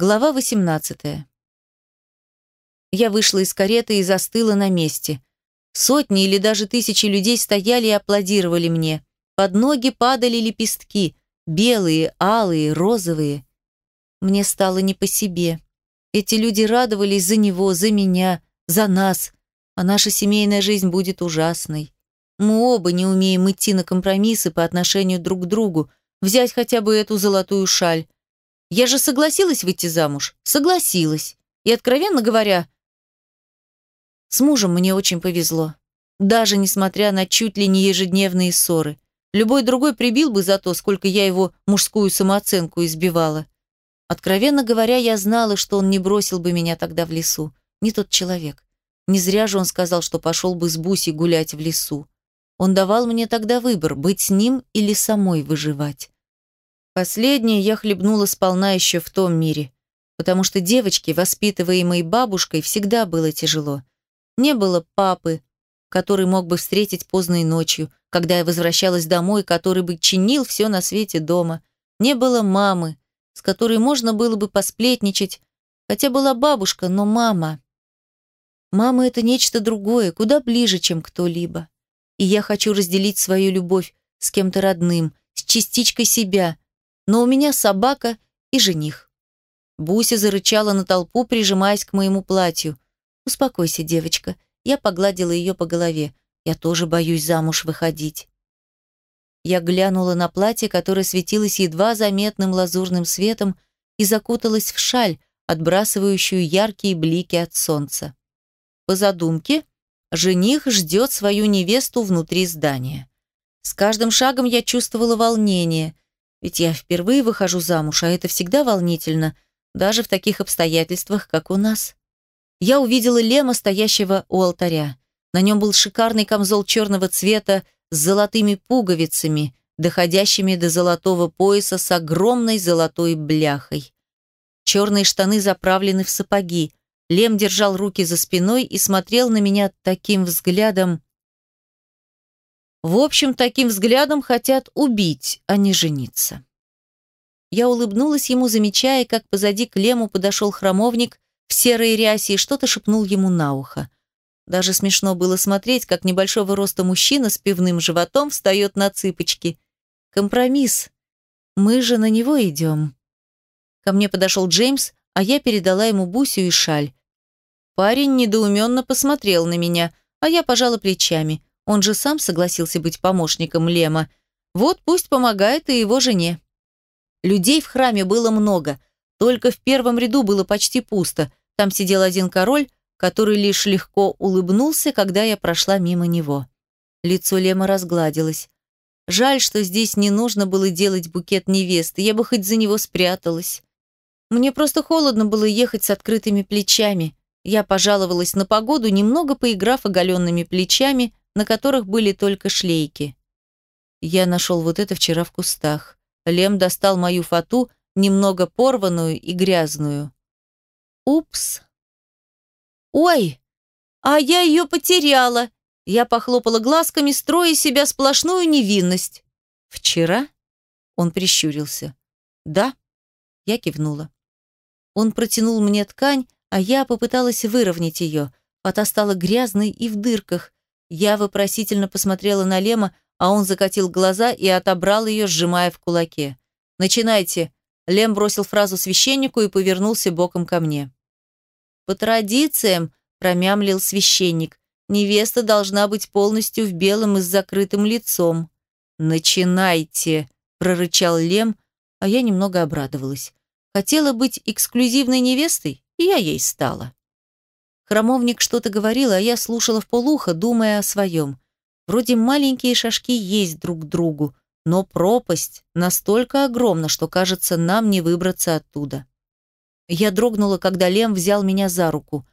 Глава 18. Я вышла из кареты и застыла на месте. Сотни или даже тысячи людей стояли и аплодировали мне. Под ноги падали лепестки, белые, алые, розовые. Мне стало не по себе. Эти люди радовались за него, за меня, за нас, а наша семейная жизнь будет ужасной. Мы оба не умеем идти на компромиссы по отношению друг к другу, взять хотя бы эту золотую шаль. Я же согласилась выйти замуж. Согласилась. И, откровенно говоря, с мужем мне очень повезло. Даже несмотря на чуть ли не ежедневные ссоры. Любой другой прибил бы за то, сколько я его мужскую самооценку избивала. Откровенно говоря, я знала, что он не бросил бы меня тогда в лесу. Не тот человек. Не зря же он сказал, что пошел бы с Бусей гулять в лесу. Он давал мне тогда выбор, быть с ним или самой выживать. Последнее я хлебнула сполна еще в том мире, потому что девочке, воспитываемой бабушкой, всегда было тяжело. Не было папы, который мог бы встретить поздной ночью, когда я возвращалась домой, который бы чинил все на свете дома. Не было мамы, с которой можно было бы посплетничать, хотя была бабушка, но мама... Мама — это нечто другое, куда ближе, чем кто-либо. И я хочу разделить свою любовь с кем-то родным, с частичкой себя. Но у меня собака и жених. Буся зарычала на толпу, прижимаясь к моему платью. «Успокойся, девочка». Я погладила ее по голове. «Я тоже боюсь замуж выходить». Я глянула на платье, которое светилось едва заметным лазурным светом, и закуталась в шаль, отбрасывающую яркие блики от солнца. По задумке, жених ждет свою невесту внутри здания. С каждым шагом я чувствовала волнение, ведь я впервые выхожу замуж, а это всегда волнительно, даже в таких обстоятельствах, как у нас. Я увидела Лема, стоящего у алтаря. На нем был шикарный камзол черного цвета с золотыми пуговицами, доходящими до золотого пояса с огромной золотой бляхой. Черные штаны заправлены в сапоги, Лем держал руки за спиной и смотрел на меня таким взглядом. В общем, таким взглядом хотят убить, а не жениться. Я улыбнулась ему, замечая, как позади к Лему подошел храмовник в серой рясе и что-то шепнул ему на ухо. Даже смешно было смотреть, как небольшого роста мужчина с пивным животом встает на цыпочки. Компромисс. Мы же на него идем. Ко мне подошел Джеймс, а я передала ему бусю и шаль. Парень недоуменно посмотрел на меня, а я пожала плечами. Он же сам согласился быть помощником Лема. Вот пусть помогает и его жене. Людей в храме было много. Только в первом ряду было почти пусто. Там сидел один король, который лишь легко улыбнулся, когда я прошла мимо него. Лицо Лема разгладилось. Жаль, что здесь не нужно было делать букет невесты, я бы хоть за него спряталась. Мне просто холодно было ехать с открытыми плечами. Я пожаловалась на погоду, немного поиграв оголенными плечами, на которых были только шлейки. Я нашел вот это вчера в кустах. Лем достал мою фату, немного порванную и грязную. Упс. Ой, а я ее потеряла. Я похлопала глазками, строя себя сплошную невинность. Вчера? Он прищурился. Да. Я кивнула. Он протянул мне ткань, а я попыталась выровнять ее. Фата стала грязной и в дырках. Я вопросительно посмотрела на Лема, а он закатил глаза и отобрал ее, сжимая в кулаке. «Начинайте!» Лем бросил фразу священнику и повернулся боком ко мне. «По традициям», – промямлил священник, – «невеста должна быть полностью в белом и с закрытым лицом». «Начинайте», – прорычал Лем, а я немного обрадовалась. Хотела быть эксклюзивной невестой? и я ей стала. Хромовник что-то говорил, а я слушала в полухо, думая о своем. Вроде маленькие шажки есть друг к другу, но пропасть настолько огромна, что, кажется, нам не выбраться оттуда. Я дрогнула, когда Лем взял меня за руку.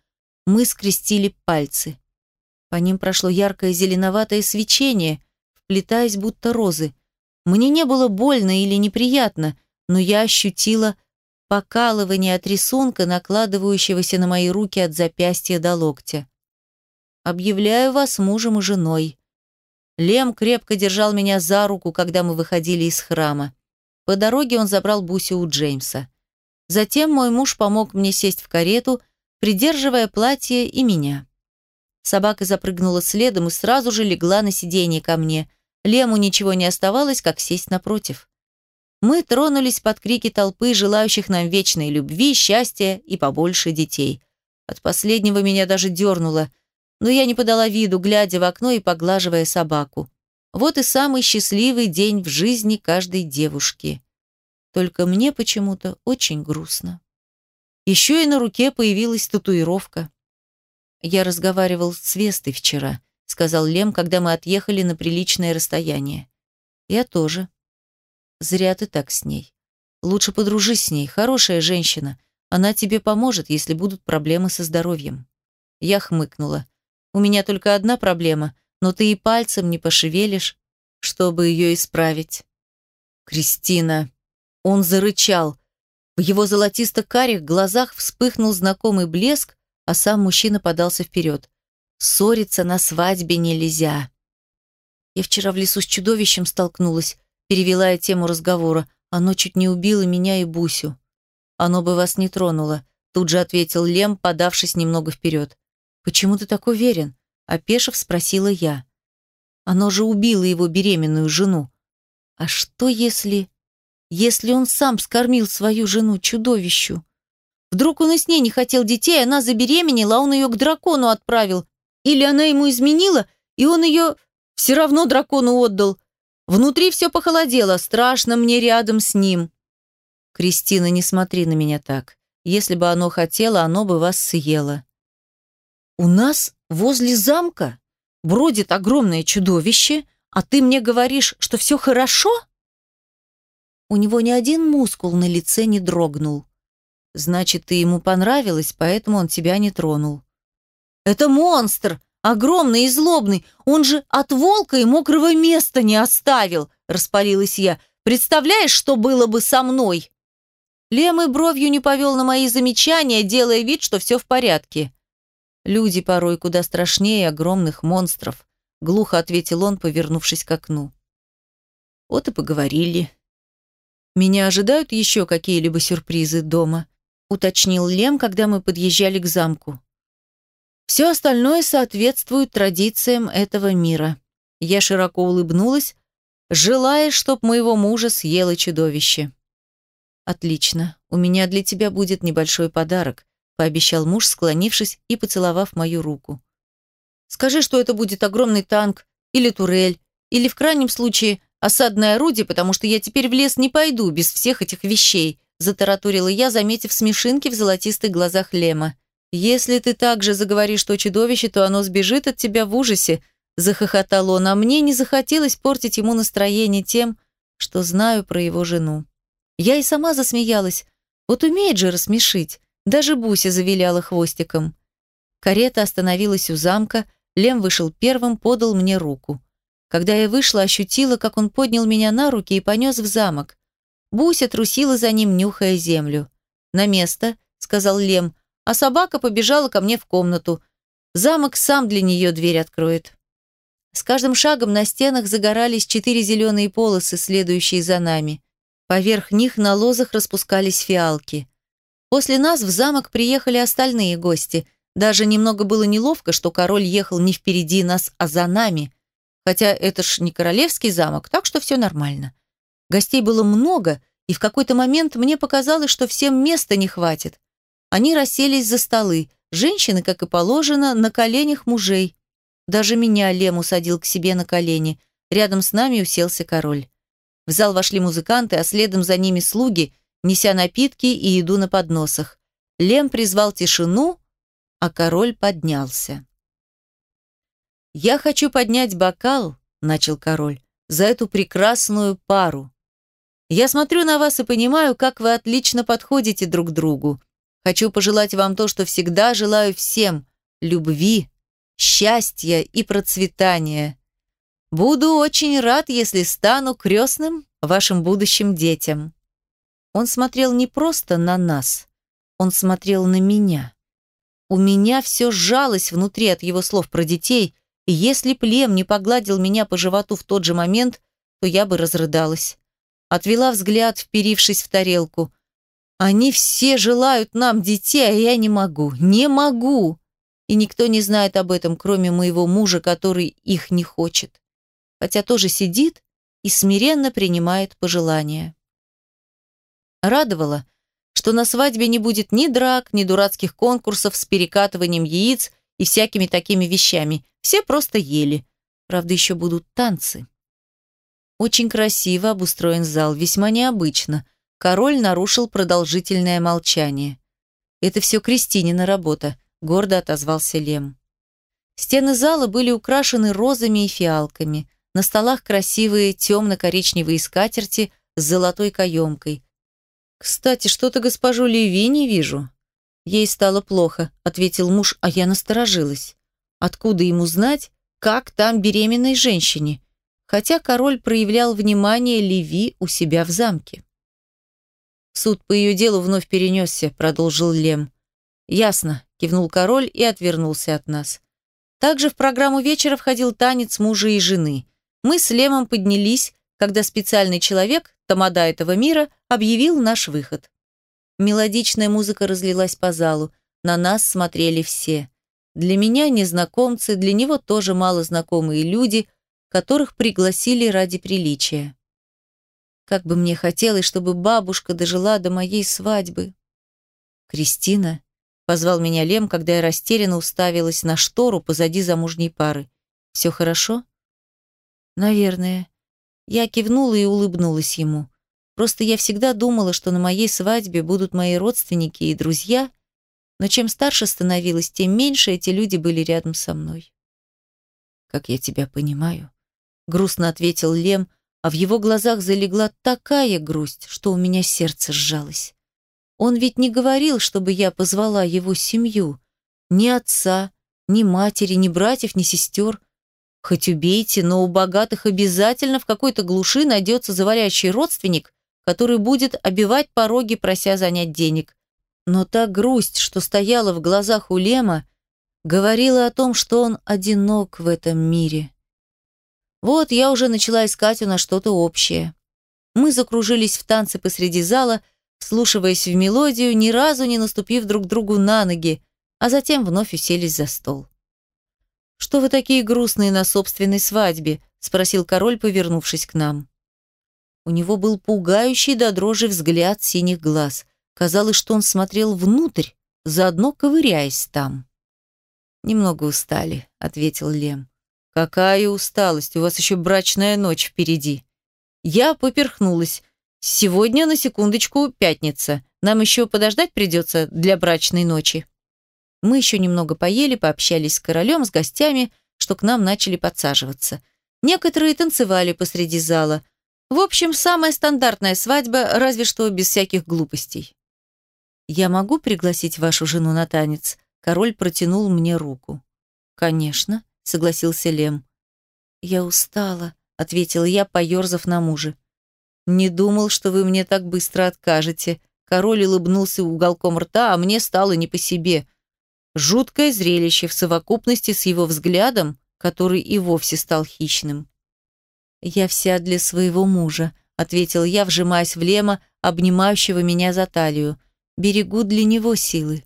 Мы скрестили пальцы. По ним прошло яркое зеленоватое свечение, вплетаясь будто розы. Мне не было больно или неприятно, но я ощутила покалывание от рисунка, накладывающегося на мои руки от запястья до локтя. «Объявляю вас мужем и женой». Лем крепко держал меня за руку, когда мы выходили из храма. По дороге он забрал Бусю у Джеймса. Затем мой муж помог мне сесть в карету, придерживая платье и меня. Собака запрыгнула следом и сразу же легла на сиденье ко мне. Лему ничего не оставалось, как сесть напротив. Мы тронулись под крики толпы, желающих нам вечной любви, счастья и побольше детей. От последнего меня даже дернуло, но я не подала виду, глядя в окно и поглаживая собаку. Вот и самый счастливый день в жизни каждой девушки. Только мне почему-то очень грустно. Еще и на руке появилась татуировка. «Я разговаривал с Вестой вчера», — сказал Лем, когда мы отъехали на приличное расстояние. «Я тоже», Зря ты так с ней. Лучше подружись с ней, хорошая женщина. Она тебе поможет, если будут проблемы со здоровьем. Я хмыкнула. У меня только одна проблема, но ты и пальцем не пошевелишь, чтобы ее исправить. Кристина. Он зарычал. В его золотисто-карих глазах вспыхнул знакомый блеск, а сам мужчина подался вперед. Ссориться на свадьбе нельзя. Я вчера в лесу с чудовищем столкнулась. Перевела я тему разговора. Оно чуть не убило меня и Бусю. Оно бы вас не тронуло. Тут же ответил Лем, подавшись немного вперед. «Почему ты так уверен?» Опешив, спросила я. «Оно же убило его беременную жену. А что если... Если он сам скормил свою жену чудовищу? Вдруг он и с ней не хотел детей, она забеременела, а он ее к дракону отправил. Или она ему изменила, и он ее все равно дракону отдал. Внутри все похолодело, страшно мне рядом с ним. Кристина, не смотри на меня так. Если бы оно хотело, оно бы вас съело. У нас возле замка бродит огромное чудовище, а ты мне говоришь, что все хорошо? У него ни один мускул на лице не дрогнул. Значит, ты ему понравилась, поэтому он тебя не тронул. Это монстр, Огромный и злобный. Он же от волка и мокрого места не оставил, распалилась я. Представляешь, что было бы со мной? Лем и бровью не повел на мои замечания, делая вид, что все в порядке. Люди порой куда страшнее огромных монстров, глухо ответил он, повернувшись к окну. Вот и поговорили. Меня ожидают еще какие-либо сюрпризы дома, уточнил Лем, когда мы подъезжали к замку. Все остальное соответствует традициям этого мира. Я широко улыбнулась, желая, чтоб моего мужа съело чудовище. «Отлично. У меня для тебя будет небольшой подарок», пообещал муж, склонившись и поцеловав мою руку. «Скажи, что это будет огромный танк или турель, или в крайнем случае осадное орудие, потому что я теперь в лес не пойду без всех этих вещей», затараторила я, заметив смешинки в золотистых глазах Лема. «Если ты также заговоришь о чудовище, то оно сбежит от тебя в ужасе», захохотал он, а мне не захотелось портить ему настроение тем, что знаю про его жену. Я и сама засмеялась. Вот умеет же рассмешить. Даже Буся завиляла хвостиком. Карета остановилась у замка, Лем вышел первым, подал мне руку. Когда я вышла, ощутила, как он поднял меня на руки и понес в замок. Буся трусила за ним, нюхая землю. «На место», — сказал Лем, а собака побежала ко мне в комнату. Замок сам для нее дверь откроет. С каждым шагом на стенах загорались четыре зеленые полосы, следующие за нами. Поверх них на лозах распускались фиалки. После нас в замок приехали остальные гости. Даже немного было неловко, что король ехал не впереди нас, а за нами. Хотя это ж не королевский замок, так что все нормально. Гостей было много, и в какой-то момент мне показалось, что всем места не хватит. Они расселись за столы, женщины, как и положено, на коленях мужей. Даже меня Лем усадил к себе на колени. Рядом с нами уселся король. В зал вошли музыканты, а следом за ними слуги, неся напитки и еду на подносах. Лем призвал тишину, а король поднялся. «Я хочу поднять бокал», — начал король, — «за эту прекрасную пару. Я смотрю на вас и понимаю, как вы отлично подходите друг другу. Хочу пожелать вам то, что всегда желаю всем – любви, счастья и процветания. Буду очень рад, если стану крестным вашим будущим детям». Он смотрел не просто на нас, он смотрел на меня. У меня все сжалось внутри от его слов про детей, и если плем не погладил меня по животу в тот же момент, то я бы разрыдалась. Отвела взгляд, вперившись в тарелку. Они все желают нам детей, а я не могу, не могу. И никто не знает об этом, кроме моего мужа, который их не хочет. Хотя тоже сидит и смиренно принимает пожелания. Радовало, что на свадьбе не будет ни драк, ни дурацких конкурсов с перекатыванием яиц и всякими такими вещами. Все просто ели. Правда, еще будут танцы. Очень красиво обустроен зал, весьма необычно. Король нарушил продолжительное молчание. «Это все Кристинина работа», — гордо отозвался Лем. Стены зала были украшены розами и фиалками. На столах красивые темно-коричневые скатерти с золотой каемкой. «Кстати, что-то госпожу Леви не вижу». «Ей стало плохо», — ответил муж, а я насторожилась. «Откуда ему знать, как там беременной женщине?» Хотя король проявлял внимание Леви у себя в замке. «Суд по ее делу вновь перенесся», — продолжил Лем. «Ясно», — кивнул король и отвернулся от нас. Также в программу вечера входил танец мужа и жены. Мы с Лемом поднялись, когда специальный человек, тамада этого мира, объявил наш выход. Мелодичная музыка разлилась по залу. На нас смотрели все. Для меня незнакомцы, для него тоже малознакомые люди, которых пригласили ради приличия. Как бы мне хотелось, чтобы бабушка дожила до моей свадьбы. «Кристина», — позвал меня Лем, когда я растерянно уставилась на штору позади замужней пары. «Все хорошо?» «Наверное». Я кивнула и улыбнулась ему. Просто я всегда думала, что на моей свадьбе будут мои родственники и друзья, но чем старше становилась, тем меньше эти люди были рядом со мной. «Как я тебя понимаю», — грустно ответил Лем, а в его глазах залегла такая грусть, что у меня сердце сжалось. Он ведь не говорил, чтобы я позвала его семью. Ни отца, ни матери, ни братьев, ни сестер. Хоть убейте, но у богатых обязательно в какой-то глуши найдется завалящий родственник, который будет обивать пороги, прося занять денег. Но та грусть, что стояла в глазах у Лема, говорила о том, что он одинок в этом мире. Вот я уже начала искать у нас что-то общее. Мы закружились в танце посреди зала, слушаясь в мелодию, ни разу не наступив друг другу на ноги, а затем вновь уселись за стол. «Что вы такие грустные на собственной свадьбе?» – спросил король, повернувшись к нам. У него был пугающий до дрожи взгляд синих глаз. Казалось, что он смотрел внутрь, заодно ковыряясь там. «Немного устали», — ответил Лем. «Какая усталость! У вас еще брачная ночь впереди!» Я поперхнулась. «Сегодня, на секундочку, пятница. Нам еще подождать придется для брачной ночи». Мы еще немного поели, пообщались с королем, с гостями, что к нам начали подсаживаться. Некоторые танцевали посреди зала. В общем, самая стандартная свадьба, разве что без всяких глупостей. «Я могу пригласить вашу жену на танец?» Король протянул мне руку. «Конечно», согласился Лем. «Я устала», — ответила я, поерзав на мужа. «Не думал, что вы мне так быстро откажете». Король улыбнулся уголком рта, а мне стало не по себе. Жуткое зрелище в совокупности с его взглядом, который и вовсе стал хищным. «Я вся для своего мужа», — ответил я, вжимаясь в Лема, обнимающего меня за талию. «Берегу для него силы».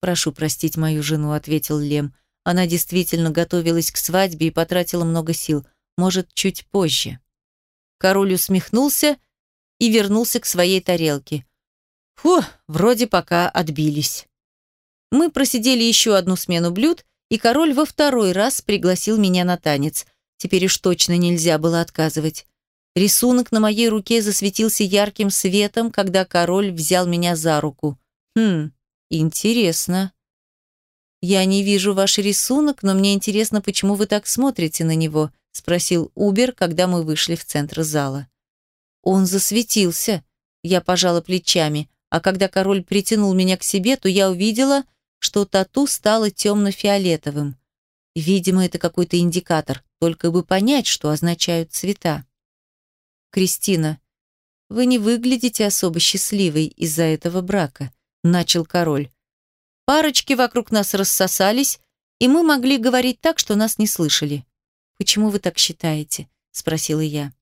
«Прошу простить мою жену», — ответил Лем. Она действительно готовилась к свадьбе и потратила много сил. Может, чуть позже. Король усмехнулся и вернулся к своей тарелке. Фу, вроде пока отбились. Мы просидели еще одну смену блюд, и король во второй раз пригласил меня на танец. Теперь уж точно нельзя было отказывать. Рисунок на моей руке засветился ярким светом, когда король взял меня за руку. Хм, интересно. «Я не вижу ваш рисунок, но мне интересно, почему вы так смотрите на него», спросил Убер, когда мы вышли в центр зала. «Он засветился», я пожала плечами, а когда король притянул меня к себе, то я увидела, что тату стало темно-фиолетовым. Видимо, это какой-то индикатор, только бы понять, что означают цвета. «Кристина, вы не выглядите особо счастливой из-за этого брака», начал король. Парочки вокруг нас рассосались, и мы могли говорить так, что нас не слышали. «Почему вы так считаете?» – спросила я.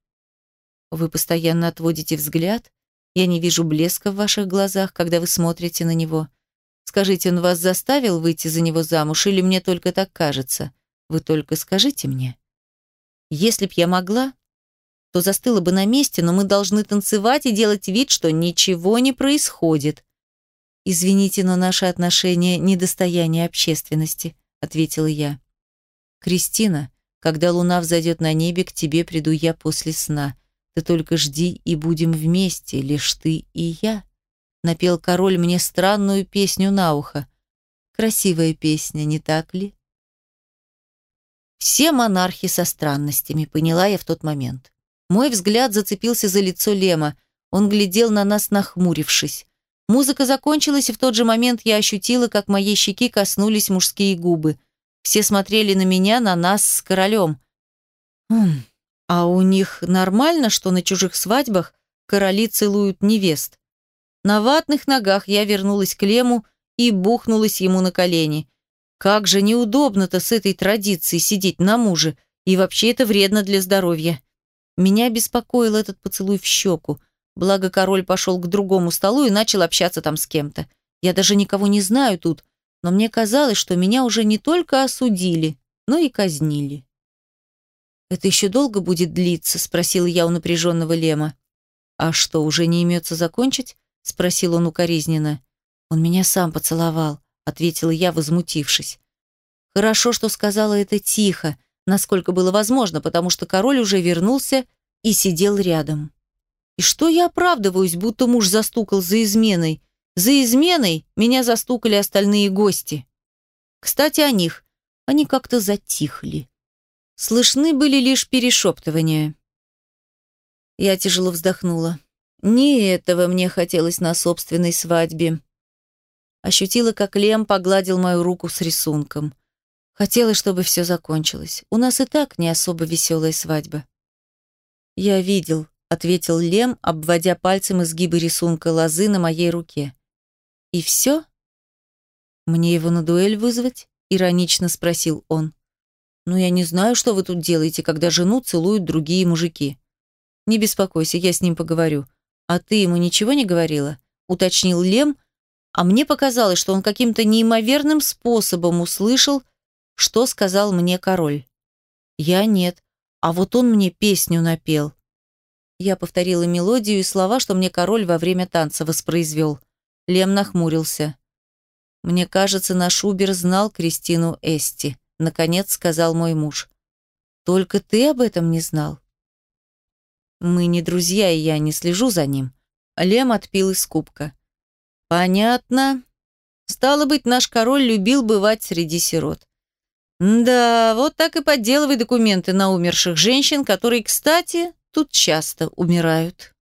«Вы постоянно отводите взгляд Я не вижу блеска в ваших глазах, когда вы смотрите на него. Скажите, он вас заставил выйти за него замуж или мне только так кажется? Вы только скажите мне. Если б я могла, то застыла бы на месте, но мы должны танцевать и делать вид, что ничего не происходит. Извините, но наши отношения – не достояние общественности, ответила я. Кристина, когда луна взойдет на небе, к тебе приду я после сна. Ты только жди, и будем вместе, лишь ты и я напел король мне странную песню на ухо. Красивая песня, не так ли? Все монархи со странностями, поняла я в тот момент. Мой взгляд зацепился за лицо Лема. Он глядел на нас, нахмурившись. Музыка закончилась, и в тот же момент я ощутила, как моей щеки коснулись мужские губы. Все смотрели на меня, на нас с королем. Хм, а у них нормально, что на чужих свадьбах короли целуют невест? На ватных ногах я вернулась к Лему и бухнулась ему на колени. Как же неудобно-то с этой традицией сидеть на муже, и вообще это вредно для здоровья. Меня беспокоил этот поцелуй в щеку. Благо король пошел к другому столу и начал общаться там с кем-то. Я даже никого не знаю тут, но мне казалось, что меня уже не только осудили, но и казнили. «Это еще долго будет длиться?» – спросила я у напряженного Лема. «А что, уже не имется закончить?» спросил он укоризненно. Он меня сам поцеловал, ответила я, возмутившись. Хорошо, что сказала это тихо, насколько было возможно, потому что король уже вернулся и сидел рядом. И что я оправдываюсь, будто муж застукал за изменой? За изменой меня застукали остальные гости. Кстати, о них. Они как-то затихли. Слышны были лишь перешептывания. Я тяжело вздохнула. Не этого мне хотелось на собственной свадьбе. Ощутила, как Лем погладил мою руку с рисунком. Хотелось, чтобы все закончилось. У нас и так не особо веселая свадьба. «Я видел», — ответил Лем, обводя пальцем изгибы рисунка лозы на моей руке. «И все?» «Мне его на дуэль вызвать?» — иронично спросил он. «Ну, я не знаю, что вы тут делаете, когда жену целуют другие мужики. Не беспокойся, я с ним поговорю. «А ты ему ничего не говорила?» — уточнил Лем, а мне показалось, что он каким-то неимоверным способом услышал, что сказал мне король. «Я нет, а вот он мне песню напел». Я повторила мелодию и слова, что мне король во время танца воспроизвел. Лем нахмурился. «Мне кажется, наш Убер знал Кристину Эсти», — наконец сказал мой муж. «Только ты об этом не знал?» Мы не друзья, и я не слежу за ним. Лем отпил из кубка. Понятно. Стало быть, наш король любил бывать среди сирот. Да, вот так и подделывай документы на умерших женщин, которые, кстати, тут часто умирают.